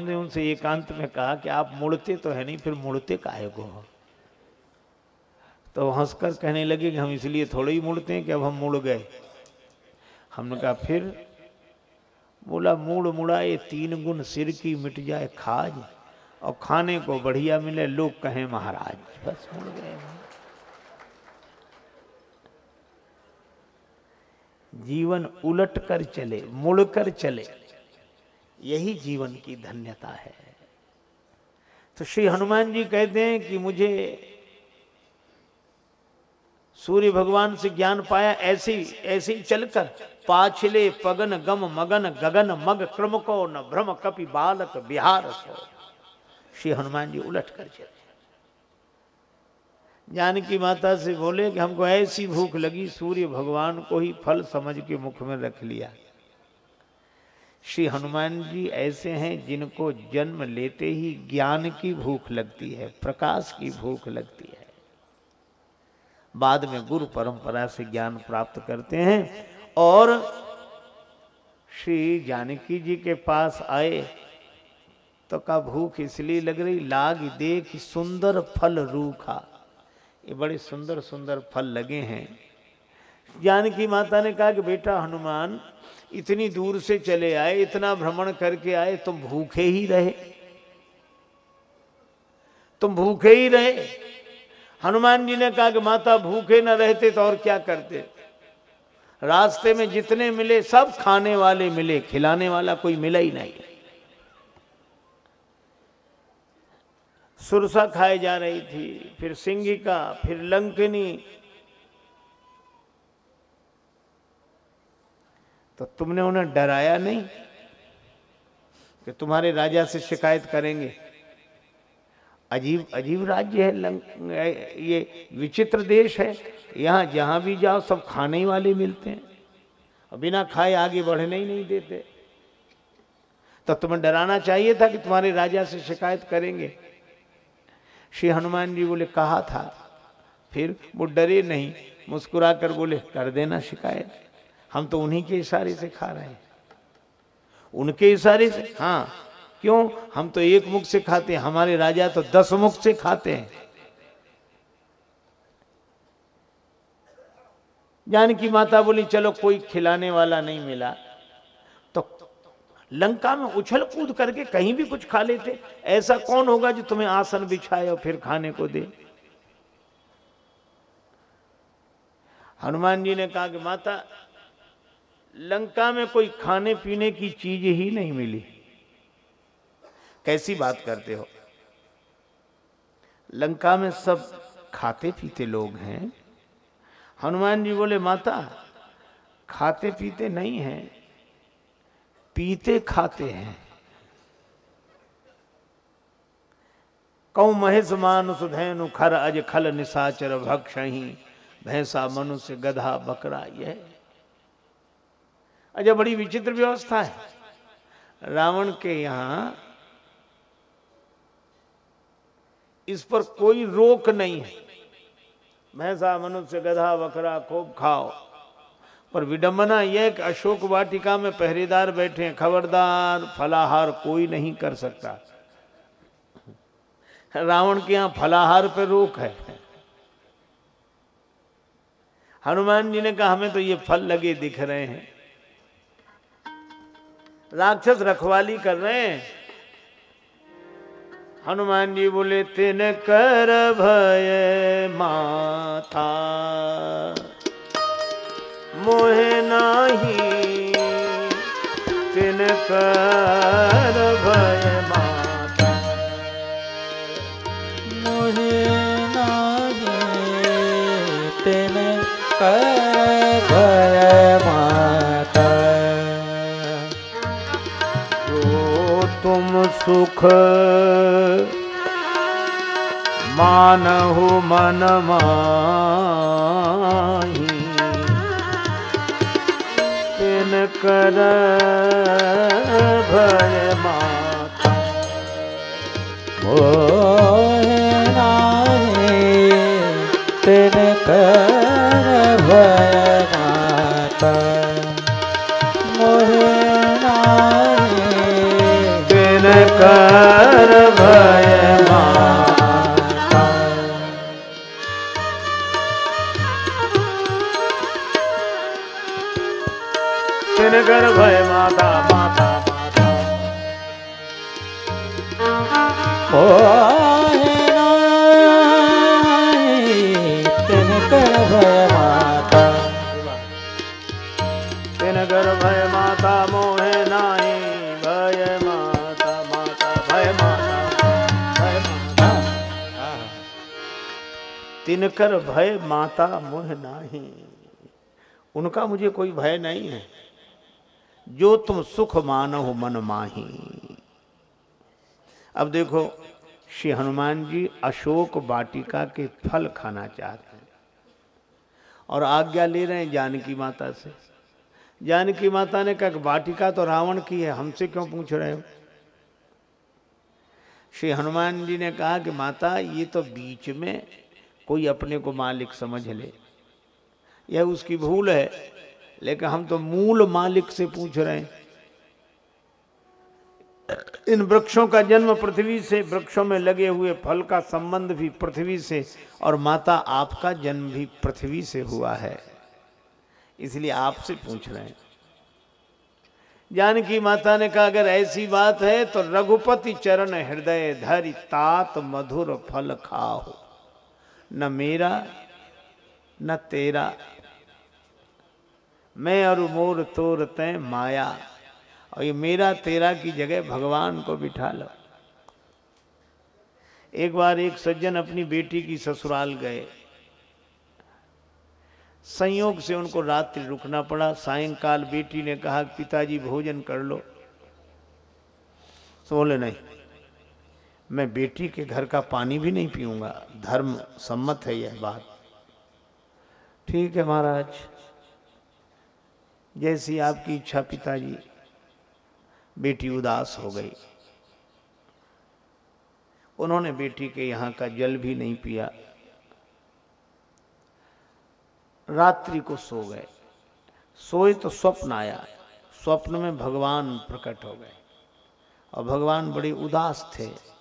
हमने उनसे एकांत में कहा कि आप मुड़ते तो है नहीं, फिर मुड़ते काहे को? तो हंसकर कहने लगे कि हम इसलिए थोड़े ही मुड़ते हैं कि अब हम मुड़ गए। हमने कहा, फिर? बोला, मूड मुड़ा ये तीन गुण सिर की मिट जाए खाज, और खाने को बढ़िया मिले लोग कहें महाराज। बस मुड़ गए। जीवन उलट कर चले, मुड़ कर चले। यही जीवन की धन्यता है। तो श्री हनुमान जी कहते हैं कि मुझे सूर्य भगवान से ज्ञान पाया ऐसी, ऐसे ही चलकर, पाछले पगन गम मगन गगन मग क्रम को न भ्रम कपि बालक बिहार सो श्री हनुमान जी उलट कर चले। जानकी माता से बोले कि हमको ऐसी भूख लगी, सूर्य भगवान को ही फल समझ के मुख में रख लिया। श्री हनुमान जी ऐसे हैं जिनको जन्म लेते ही ज्ञान की भूख लगती है, प्रकाश की भूख लगती है। बाद में गुरु परंपरा से ज्ञान प्राप्त करते हैं और श्री जानकी जी के पास आए तो का भूख इसलिए लग रही, लाग देख सुंदर फल रूखा। ये बड़े सुंदर सुंदर फल लगे हैं। जानकी माता ने कहा कि बेटा हनुमान इतनी दूर से चले आए, इतना भ्रमण करके आए, तुम भूखे ही रहे। तुम भूखे ही रहे। हनुमान जी ने कहा कि माता, भूखे न रहते तो और क्या करते? रास्ते में जितने मिले, सब खाने वाले मिले, खिलाने वाला कोई मिला ही नहीं। सुरसा खाए जा रही थी, फिर सिंगिका, फिर लंकनी तो तुमने उन्हें डराया नहीं कि तुम्हारे राजा से शिकायत करेंगे। अजीब अजीब राज्य है ये विचित्र देश है। यहाँ जहाँ भी जाओ, सब खाने ही वाले मिलते हैं। और बिना खाए आगे बढ़ने ही नहीं देते। तो तुम्हें डराना चाहिए था कि तुम्हारे राजा से शिकायत करेंगे। श्री हनुमान जी बोले, कहा था? फिर वो डरे नहीं मुस्कुरा कर बोले, कर देना शिकायत। हम तो उन्हीं के इशारे से खा रहे हैं। उनके इशारे से? हाँ। क्यों? हम तो एक मुख से खाते हैं। हमारे राजा तो दस मुख से खाते हैं। जानकी माता बोली, चलो, कोई खिलाने वाला नहीं मिला। तो लंका में उछल कूद करके कहीं भी कुछ खा लेते। ऐसा कौन होगा जो तुम्हें आसन बिछाए और फिर खाने को दे? हनुमान जी ने कहा कि, माता लंका में कोई खाने पीने की चीज़ ही नहीं मिली। कैसी बात करते हो? लंका में सब खाते पीते लोग हैं। हनुमान जी बोले, माता खाते पीते नहीं हैं, पीते खाते हैं। कौ महेश मानुष धैनु खर अज खल निशाचर भक्षही, भैंसा मनुष्य गधा बकरा यह। अच्छा बड़ी विचित्र व्यवस्था है। रावण के यहाँ इस पर कोई रोक नहीं है। भैंसा, मनुष्य, गधा, बकरा, खूब खाओ। पर विडंबना यह कि अशोक वाटिका में पहरेदार बैठे हैं। खबरदार, फलाहार कोई नहीं कर सकता। रावण के यहाँ फलाहार पर रोक है। हनुमान जी ने कहा, हमें तो ये फल लगे दिख रहे हैं। राक्षस रखवाली कर रहे हैं। हनुमान जी बोले, तिन कर भय माथा। मोहे नाही। तिन कर भय माता मोहे नाहे। तेन कर सुख मानहु मन माही। कर भय तिनकर भय माता मोह नाही, उनका मुझे कोई भय नहीं है। जो तुम सुख मानो मन माही। अब देखो, श्री हनुमान जी अशोक वाटिका के फल खाना चाहते हैं और आज्ञा ले रहे हैं जानकी माता से। जानकी माता ने कहा, वाटिका तो रावण की है, हमसे क्यों पूछ रहे हो? श्री हनुमान जी ने कहा कि, माता, ये तो बीच में कोई अपने को मालिक समझ ले। यह उसकी भूल है, लेकिन हम तो मूल मालिक से पूछ रहे हैं। इन वृक्षों का जन्म पृथ्वी से, वृक्षों में लगे हुए फल का संबंध भी पृथ्वी से, और माता आपका जन्म भी पृथ्वी से हुआ है। इसलिए आपसे पूछ रहे हैं। जानकी माता ने कहा, अगर ऐसी बात है तो रघुपति चरण हृदय धरि तात मधुर फल खाओ। न मेरा, न तेरा। मैं और मोर तोर तय माया। और ये मेरा, तेरा की जगह भगवान को बिठा लो। एक बार एक सज्जन अपनी बेटी की ससुराल गए। संयोग से उनको रात्रि रुकना पड़ा। सायंकाल बेटी ने कहा, पिताजी, भोजन कर लो। तो बोले, नहीं। मैं बेटी के घर का पानी भी नहीं पीऊँगा। धर्म सम्मत है यह बात। ठीक है महाराज। जैसी आपकी इच्छा पिताजी, बेटी उदास हो गई। उन्होंने बेटी के यहाँ का जल भी नहीं पिया। रात्रि को सो गए। सोए तो स्वप्न आया। स्वप्न में भगवान प्रकट हो गए। और भगवान बड़े उदास थे।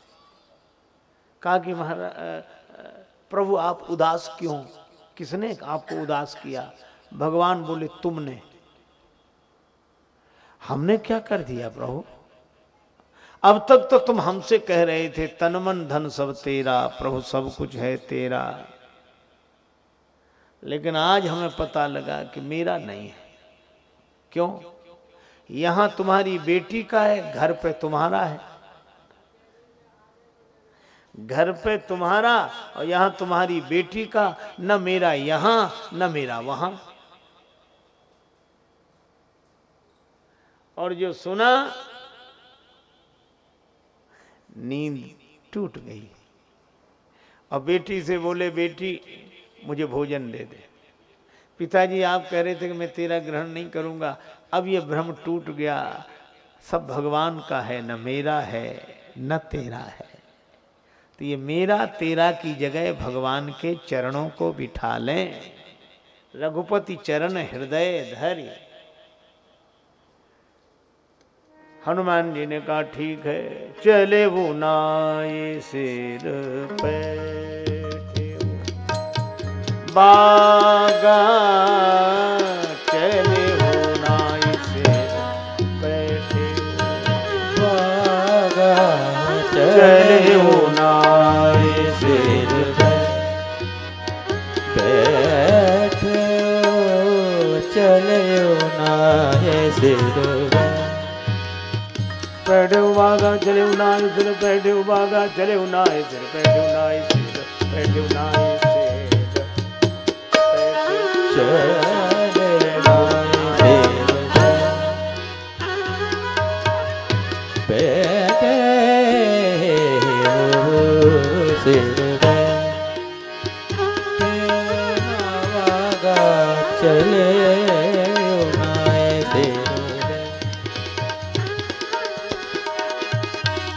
कहा कि महाराज प्रभु आप उदास क्यों? किसने आपको उदास किया? भगवान बोले, तुमने। हमने क्या कर दिया प्रभु? अब तक तो तुम हमसे कह रहे थे, तन मन धन सब तेरा, प्रभु सब कुछ है तेरा। लेकिन आज हमें पता लगा कि मेरा नहीं है। क्यों? यहाँ तुम्हारी बेटी का है, घर पे तुम्हारा है। घर पे तुम्हारा और यहाँ तुम्हारी बेटी का, न मेरा यहाँ, न मेरा वहाँ। और जो सुना, नींद टूट गई। और बेटी से बोले, बेटी, मुझे भोजन दे दे। पिताजी आप कह रहे थे कि मैं तेरा ग्रहण नहीं करूँगा। अब ये भ्रम टूट गया। सब भगवान का है, न मेरा है, न तेरा है। तो ये मेरा, तेरा की जगह भगवान के चरणों को बिठा लें। रघुपति चरण हृदय धैर्य हनुमान जी ने कहा, ठीक है, चले वो नाये सिर पे। बागा पैठे उबागा चले उनाए सिर पैठे उबागा चले उनाए सिर पैठे उनाए सिर पैठे उनाए सिर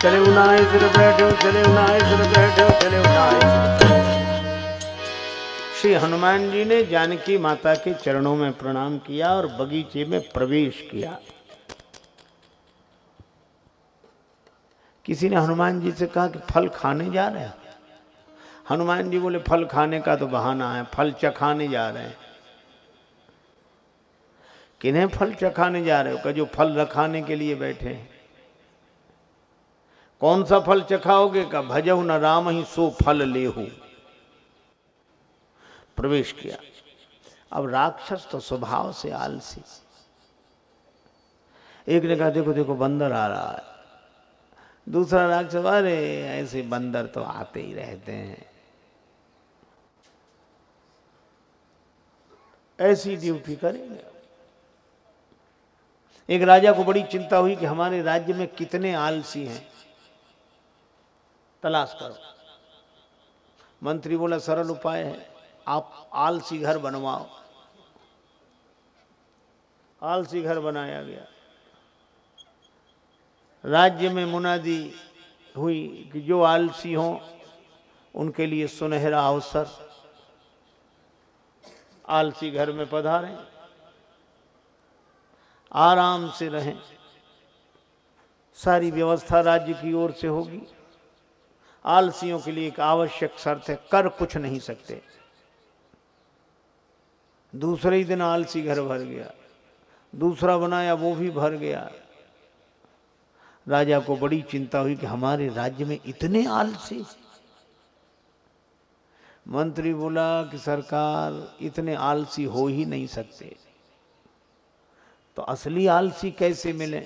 चले उनाए सिर बैठे, चले उनाए सिर बैठे, चले उनाए श्री हनुमान जी ने जानकी माता के चरणों में प्रणाम किया और बगीचे में प्रवेश किया। किसी ने हनुमान जी से कहा कि फल खाने जा रहे हैं? हनुमान जी बोले, फल खाने का तो बहाना है, फल चखाने जा रहे हैं। किन्हें फल चखाने जा रहे हो? कि जो फल रखाने के लिए बैठे हैं। कौन सा फल चखाओगे का भजव न राम ही सो फल ले प्रवेश किया। अब राक्षस तो स्वभाव से आलसी। एक ने कहा, देखो देखो, बंदर आ रहा है। दूसरा राक्षस, अरे, ऐसे बंदर तो आते ही रहते हैं। ऐसी ड्यूटी करेंगे। एक राजा को बड़ी चिंता हुई कि हमारे राज्य में कितने आलसी हैं। तलाश करो। मंत्री बोला, सरल उपाय है। आप आलसी घर बनवाओ। आलसी घर बनाया गया। राज्य में मुनादी हुई कि जो आलसी हों, उनके लिए सुनहरा अवसर। आलसी घर में पधारें। आराम से रहें। सारी व्यवस्था राज्य की ओर से होगी। आलसियों के लिए एक आवश्यक शर्त है, कर कुछ नहीं सकते। दूसरे ही दिन आलसी घर भर गया, दूसरा बनाया, वो भी भर गया। राजा को बड़ी चिंता हुई कि हमारे राज्य में इतने आलसी। मंत्री बोला कि सरकार, इतने आलसी हो ही नहीं सकते। तो असली आलसी कैसे मिले?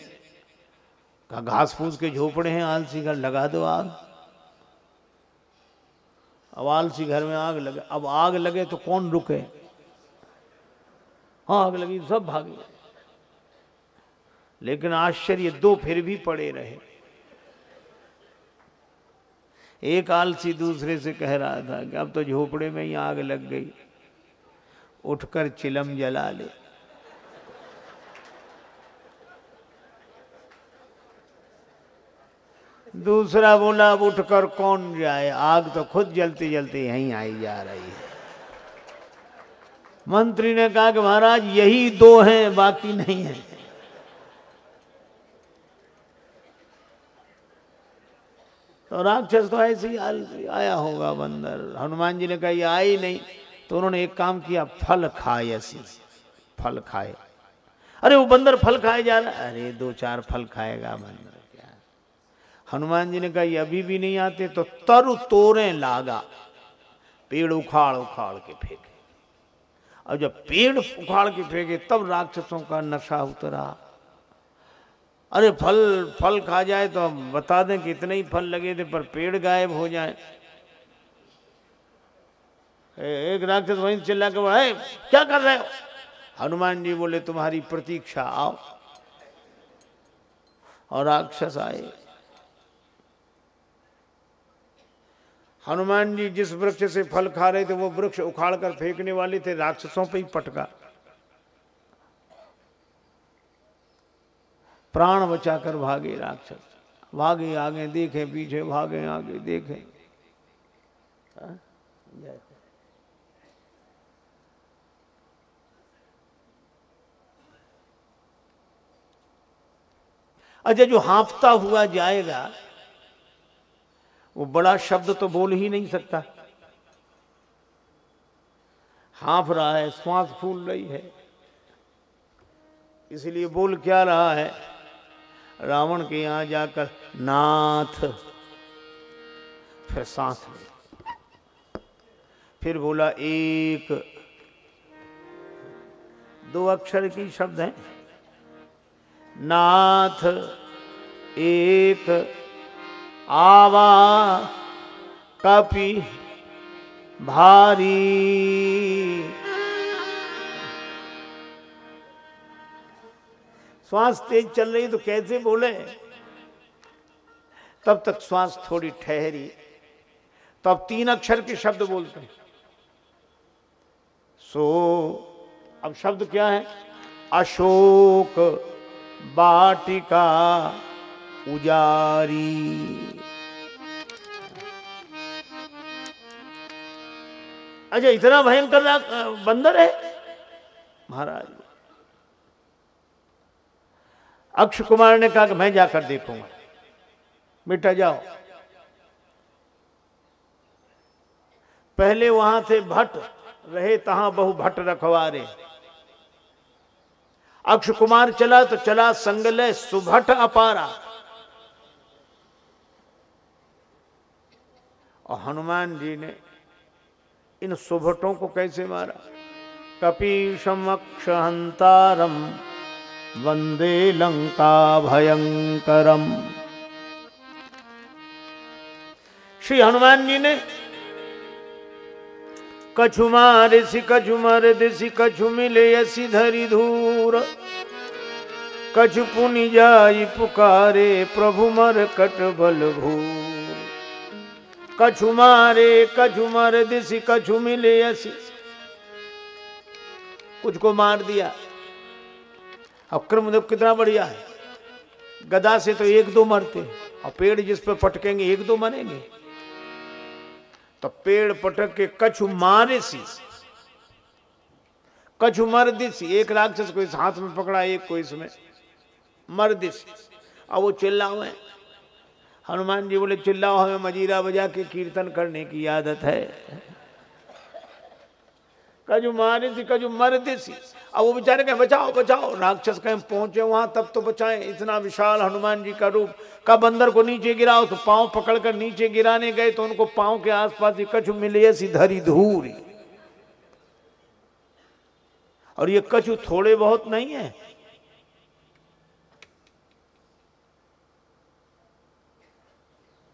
कहा, घास फूस के झोपड़े हैं आलसी घर, लगा दो आग। अब आलसी घर में आग लगे, अब आग लगे तो कौन रुके? हाँ आग लगी सब भागे। लेकिन आश्चर्य, दो फिर भी पड़े रहे। एक आलसी दूसरे से कह रहा था कि अब तो झोपड़े में ही आग लग गई। उठकर चिलम जला ले। दूसरा बोला अब उठकर कौन जाए? आग तो खुद जलती जलती यहीं आई जा रही है। मंत्री ने कहा कि महाराज, यही दो हैं, बाकी नहीं है। तो राक्षस तो ऐसे ही आया होगा बंदर। हनुमान जी ने कहा ये आई नहीं। तो उन्होंने एक काम किया, फल खाए ऐसी। फल खाए। अरे वो बंदर फल खाए जा रहा अरे दो चार फल खाएगा बंदर। हनुमान जी ने कहा, ये अभी भी नहीं आते तो तरु तोरे लागा। पेड़ उखाड़ उखाड़ के फेंके। और जब पेड़ उखाड़ के फेंके, तब राक्षसों का नशा उतरा। अरे फल फल खा जाए तो हम बता दें कि इतने ही फल लगे थे, पर पेड़ गायब हो जाए। एक राक्षस वहीं चिल्ला के बोला क्या कर रहे हो? हनुमान जी बोले, तुम्हारी प्रतीक्षा आओ। और राक्षस आए। हनुमान जी जिस वृक्ष से फल खा रहे थे, वो वृक्ष उखाड़ कर फेंकने वाले थे, राक्षसों पे ही पटका। प्राण बचाकर भागे राक्षस। भागे आगे, देखे पीछे, भागे आगे, देखे? अच्छा जो हाँफता हुआ जाएगा वो बड़ा शब्द तो बोल ही नहीं सकता। हाँफ रहा है, श्वास फूल रही है। इसलिए बोल क्या रहा है? रावण के यहाँ जाकर, नाथ। फिर सांस ले फिर बोला, एक। दो अक्षर की शब्द है। नाथ। एक। आवा कपि भारी। श्वास तेज चल रही तो कैसे बोले? तब तक श्वास थोड़ी ठहरी। तब तीन अक्षर के शब्द बोलते हैं। सो, अब शब्द क्या है? अशोक बाटिका। उजारी अच्छा इतना भयंकर बंदर है? महाराज। अक्ष कुमार ने कहा कि मैं जाकर देखूँगा। बेटा, जाओ। पहले वहाँ थे भट्ट रहे, तहां बहु भट्ट रखवारे। अक्ष कुमार चला तो चला संगलय सुभट अपारा। और हनुमान जी ने इन सुभटों को कैसे मारा? कपीशम अक्षहंतारम वंदे लंका भयंकरम श्री हनुमान जी ने कछु मारिसी कछु मर दिसी कछु मिले यसी धरी धूर। कछु पुनि जाई पुकारे प्रभु मर कट बल भूर कछु मारे, कछु मर दिसी कछु मिले यसी कुछ को मार दिया। अब क्रम देव कितना बढ़िया है। गदा से तो एक दो मरते और पेड़ जिस पे पटकेंगे, एक दो मरेंगे। तो पेड़ पटक के कछु मारे सी। कछु मर्दिसी एक राक्षस को इस हाथ में पकड़ा, एक को इसमें। मर्दिस अब वो चिल्लाओ हनुमान जी बोले, चिल्लाओ, हमें मजीरा बजा के कीर्तन करने की आदत है। कजू मारे थी कजू मरते सी। अब वो बेचारे कहें, बचाओ बचाओ। राक्षस कहें, पहुँचे वहाँ, तब तो बचाएँ। इतना विशाल हनुमान जी का रूप। का बंदर को नीचे गिराओ तो पाँव पकड़कर नीचे गिराने गए तो उनको पाँव के आसपास ही कछु मिले, ऐसी धरी धूरी। और ये कछु थोड़े बहुत नहीं है।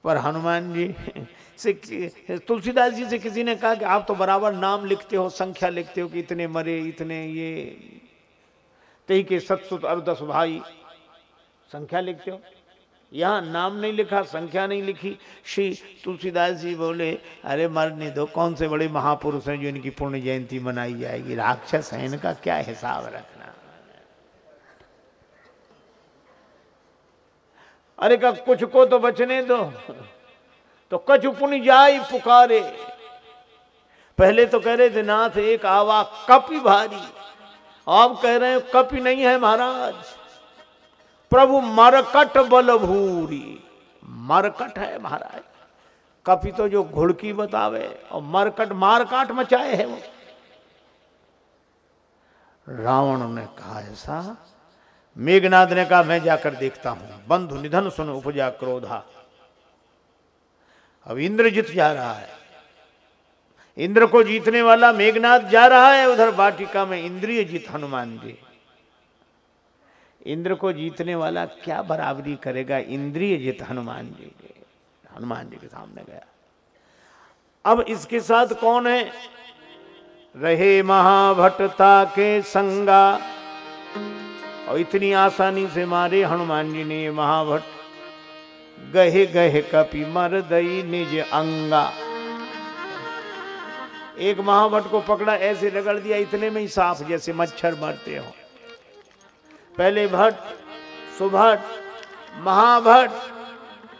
पर हनुमान जी से तुलसीदास जी से किसी ने कहा कि आप तो बराबर नाम लिखते हो, संख्या लिखते हो कि इतने मरे, इतने ये। तही के सतसुत अर्दस भाई, संख्या लिखते हो। यहाँ नाम नहीं लिखा, संख्या नहीं लिखी। श्री तुलसीदास जी बोले, अरे मरने दो, कौन से बड़े महापुरुष हैं जो इनकी पुण्य जयंती मनाई जाएगी? राक्षस है, इनका क्या हिसाब रखना? अरे का कुछ को तो बचने दो। तो कछ पुण्य जाई पुकारे। पहले तो कह रहे थे, नाथ, एक आवा कपि भारी। अब कह रहे हैं, कपि नहीं है महाराज। प्रभु मरकट बल भूरी मरकट है महाराज। कपि तो जो घुड़की बतावे, और मरकट मारकाट मचाए है वो। रावण ने कहा, ऐसा मेघनाथ ने कहा मैं जाकर देखता हूँ। बंधु निधन सुन, उपजा क्रोधा। अब इंद्र जीत जा रहा है। इंद्र को जीतने वाला मेघनाथ जा रहा है, उधर वाटिका में इंद्रिय जीत हनुमान जी। इंद्र को जीतने वाला क्या बराबरी करेगा? इंद्रिय जीत हनुमान जी के, हनुमान जी के सामने गया। अब इसके साथ कौन है? रहे महाभट्टता के संगा। और इतनी आसानी से मारे हनुमान जी ने ये महाभट्ट। गहे गहे कपि मर दई निज अंगा। एक महाभट को पकड़ा, ऐसे रगड़ दिया, इतने में ही साफ़ जैसे मच्छर मरते हो। पहले भट्ट सुभट महाभट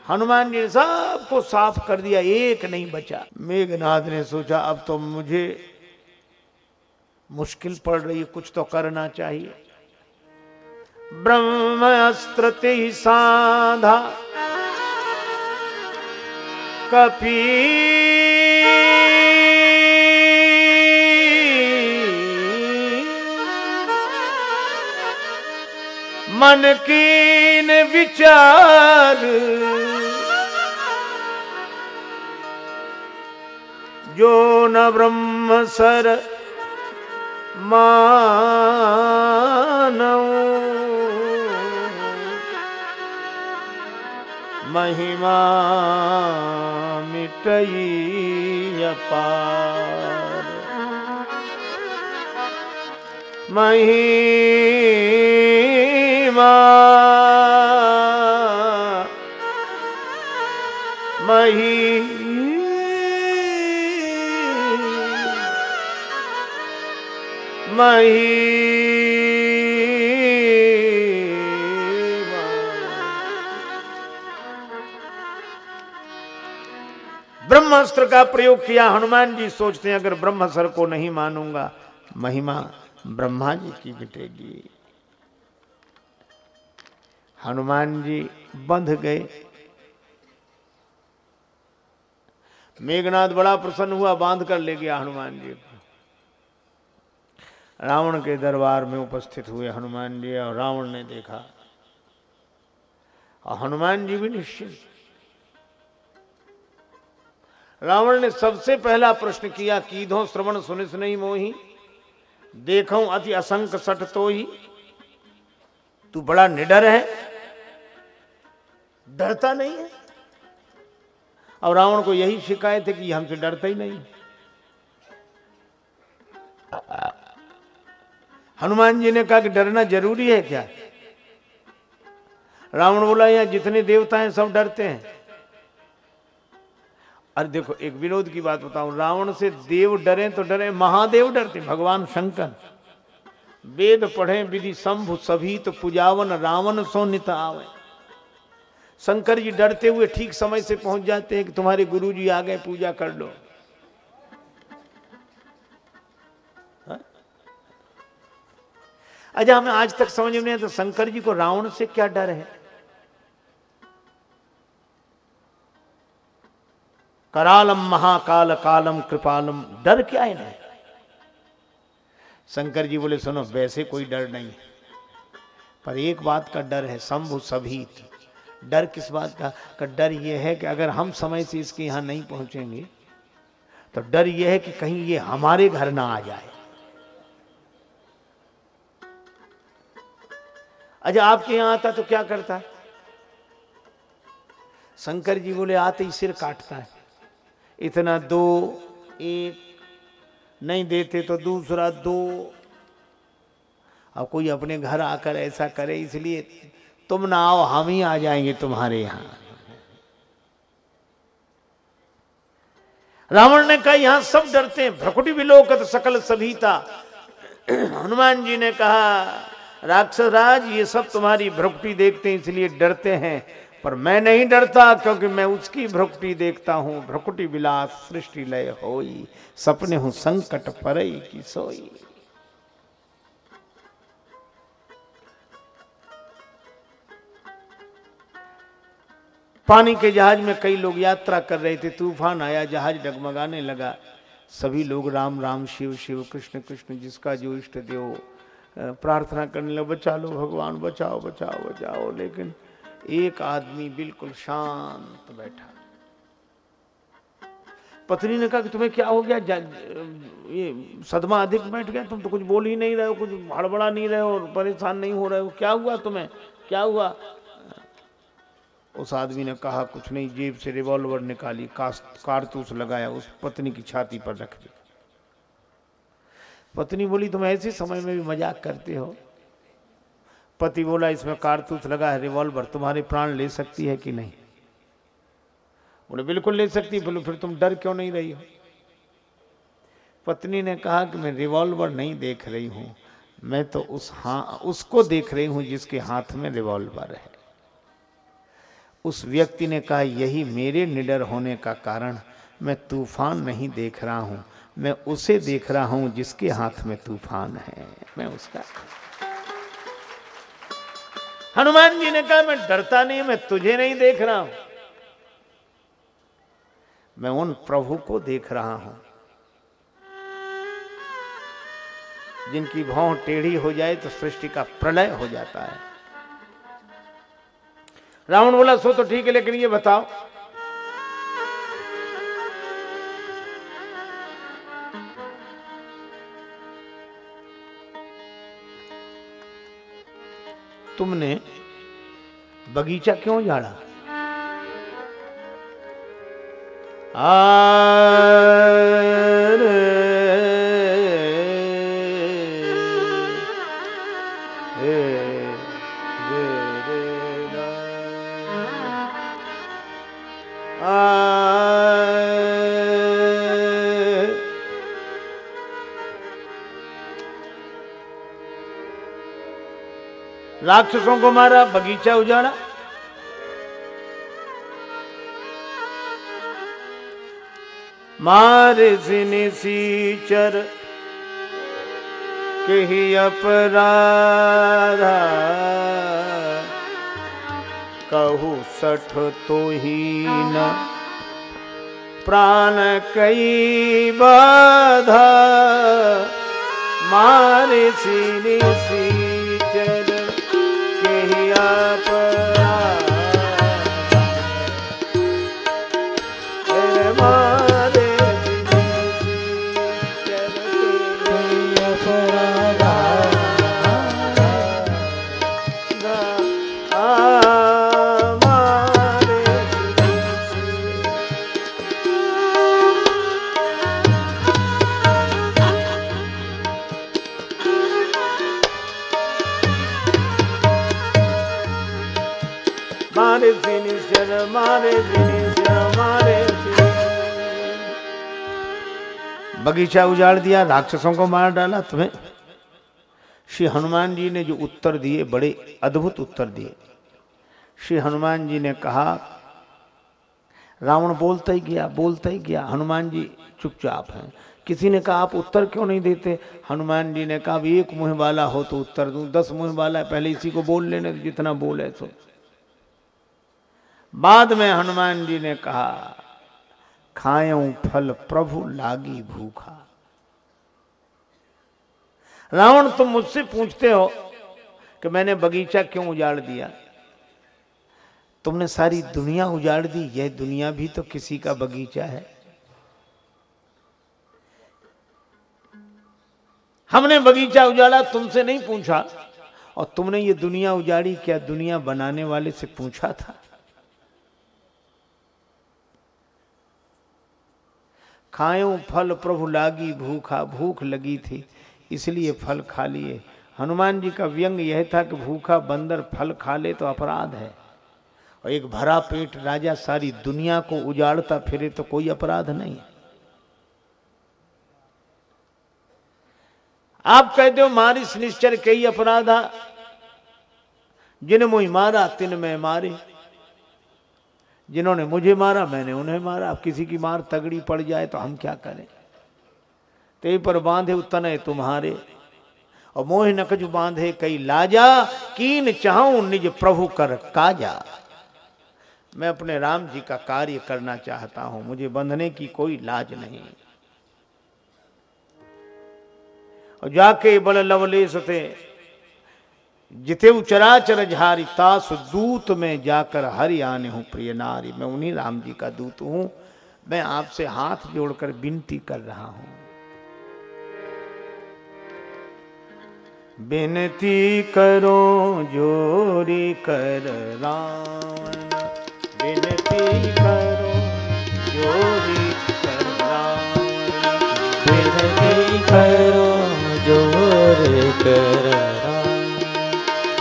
हनुमान जी ने सबको साफ़ कर दिया, एक नहीं बचा। मेघनाथ ने सोचा, अब तो मुझे मुश्किल पड़ रही है, कुछ तो करना चाहिए। ब्रह्मास्त्र साधा कपी। मन कीन विचार। जो न ब्रह्म सर मानव। महिमा मिटई अपार महिमा ब्रह्मास्त्र का प्रयोग किया हनुमान जी सोचते हैं, अगर ब्रह्मसर को नहीं मानूँगा, महिमा ब्रह्मा जी की मिटेगी। हनुमान जी बंध गए। मेघनाथ बड़ा प्रसन्न हुआ, बाँध कर ले गया हनुमान जी को। रावण के दरबार में उपस्थित हुए हनुमान जी और रावण ने देखा। और हनुमान जी भी निश्चिंत। रावण ने सबसे पहला प्रश्न किया, कीधो श्रवण सुनिस नहीं मोही? देखो अति असंक सट तो ही तू बड़ा निडर है। डरता नहीं है? और रावण को यही शिकायत है कि हमसे डरता ही नहीं। हनुमान जी ने कहा कि डरना ज़रूरी है क्या? रावण बोला, यहाँ जितने देवता हैं सब डरते हैं। अरे देखो, एक विनोद की बात बताऊँ। रावण से देव डरे तो डरे, महादेव डरते। भगवान शंकर। वेद पढ़े, विधि शंभु सभी तो पुजावन रावण सो नित आवे। शंकर जी डरते हुए ठीक समय से पहुँच जाते हैं कि तुम्हारे गुरु जी आ गए, पूजा कर लो। अच्छा हमें आज तक समझ में नहीं तो शंकर जी को रावण से क्या डर है? करालम, महाकाल, कालम, कृपालम, डर क्या है? इन्हें शंकर जी बोले, सुनो, वैसे कोई डर नहीं पर एक बात का डर है, शंभु सभी डर किस बात का? का डर यह है कि अगर हम समय से इसके यहाँ नहीं पहुँचेंगे तो डर यह है कि कहीं ये हमारे घर ना आ जाए। अच्छा आपके यहाँ आता तो क्या करता? है शंकर जी बोले, आते ही सिर काटता है। इतना दो, एक, नहीं देते तो दूसरा दो। अब कोई अपने घर आकर ऐसा करे, इसलिए तुम ना आओ, हम ही आ जाएँगे तुम्हारे यहाँ। रावण ने कहा, यहाँ सब डरते हैं। भ्रकुटी विलोकत सकल सभीता। हनुमान जी ने कहा राक्षस राज ये सब तुम्हारी भ्रकुटी देखते हैं, इसलिए डरते हैं। पर मैं नहीं डरता, क्योंकि मैं उसकी भ्रकुटी देखता हूँ। भ्रुकुटी विलास, सृष्टि लय होई, सपने हूँ संकट परई की सोई। पानी के जहाज़ में कई लोग यात्रा कर रहे थे। तूफ़ान आया, जहाज़ डगमगाने लगा। सभी लोग राम राम, शिव शिव, कृष्ण कृष्ण, जिसका जो इष्ट देव प्रार्थना करने लगे, बचा लो भगवान, बचाओ बचाओ बचाओ। लेकिन एक आदमी बिल्कुल शांत बैठा। पत्नी ने कहा कि, तुम्हें क्या हो गया? ये सदमा अधिक बैठ गया, तुम तो कुछ बोल ही नहीं रहे हो, कुछ हड़बड़ा नहीं रहे हो परेशान नहीं हो रहे हो। क्या हुआ तुम्हें? क्या हुआ? उस आदमी ने कहा, कुछ नहीं, जेब से रिवॉल्वर निकाली कारतूस लगाया, उस पत्नी की छाती पर रख दिया। पत्नी बोली, तुम ऐसे समय में भी मज़ाक करते हो? पति बोला, इसमें कारतूस लगा है, रिवॉल्वर, तुम्हारे प्राण ले सकती है कि नहीं? बोले, बिल्कुल ले सकती बोले, फिर तुम डर क्यों नहीं रही हो? पत्नी ने कहा कि, मैं रिवॉल्वर नहीं देख रही हूँ, मैं तो उस हाँ उसको देख रही हूँ जिसके हाथ में रिवॉल्वर है। उस व्यक्ति ने कहा, यही मेरे निडर होने का कारण मैं तूफ़ान नहीं देख रहा हूँ मैं उसे देख रहा हूँ जिसके हाथ में तूफ़ान है। मैं उसका हनुमान जी ने कहा, मैं डरता नहीं, मैं तुझे नहीं देख रहा हूँ। मैं उन प्रभु को देख रहा हूँ जिनकी भाव टेढ़ी हो जाए तो सृष्टि का प्रलय हो जाता है। रावण बोला, सो तो ठीक है, लेकिन ये बताओ तुमने बगीचा क्यों झाड़ा? राक्षसों को मारा, बगीचा उजाड़ा। मारे सिने सीचर के ही अपराधा। कहू सठ तो ही न, प्राण कई बाधा। मारे सीने सीचर Baba. बगीचा उजाड़ दिया, राक्षसों को मार डाला तुम्हें। श्री हनुमान जी ने जो उत्तर दिए, बड़े अद्भुत उत्तर दिए। श्री हनुमान जी ने कहा, रावण बोलता ही गया, बोलता ही गया, हनुमान जी चुपचाप हैं। किसी ने कहा, आप उत्तर क्यों नहीं देते? हनुमान जी ने कहा, "अब एक मुँह वाला हो तो उत्तर दूँ, दस मुँह वाला है, पहले इसी को बोल लेने जितना बोले तो। बाद में हनुमान जी ने कहा खायूं फल प्रभु लागी भूखा। रावण, तुम मुझसे पूछते हो कि मैंने बगीचा क्यों उजाड़ दिया? तुमने सारी दुनिया उजाड़ दी, यह दुनिया भी तो किसी का बगीचा है। हमने बगीचा उजाड़ा, तुमसे नहीं पूछा। और तुमने ये दुनिया उजाड़ी, क्या दुनिया बनाने वाले से पूछा था? खायूं फल प्रभु लागी भूखा भूख लगी थी, इसलिए फल खा लिए। हनुमान जी का व्यंग यह था कि भूखा बंदर फल खा ले तो अपराध है। और एक भरा पेट राजा सारी दुनिया को उजाड़ता फिरे तो कोई अपराध नहीं। आप कहते हो मारिस निश्चर कई अपराधा, जिन मुझ मारा, तिन में मारे। जिन्होंने मुझे मारा, मैंने उन्हें मारा। अब किसी की मार तगड़ी पड़ जाए तो हम क्या करें? ते पर बांधे उतने तुम्हारे। और मोह नकज बांधे कई लाजा, कीन चाहूँ निज प्रभु कर काजा। मैं अपने राम जी का कार्य करना चाहता हूँ, मुझे बंधने की कोई लाज नहीं। और जाके बल लवलेश थे। जिते चराचर झारी, तास दूत में जाकर हरि आने हूँ, प्रिय नारी। मैं उन्हीं राम जी का दूत हूँ। मैं आपसे हाथ जोड़कर विनती कर रहा हूँ। विनती करो, जोरी कर राम विनती करो, जोरी कर रावण। विनती करो, ज़ोर कर